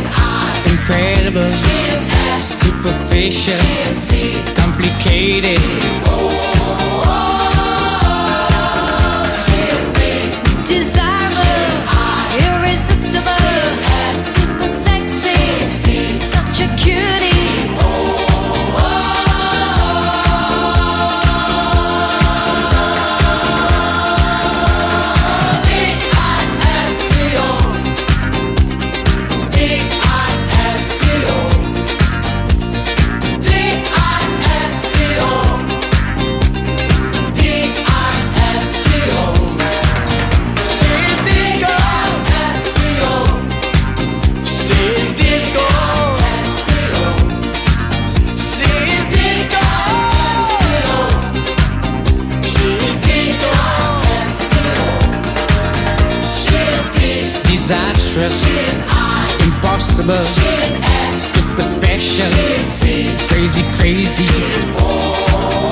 is odd, incredible. She is F, superficial. She is C, complicated. She is o. disastrous, impossible, super special, crazy, crazy.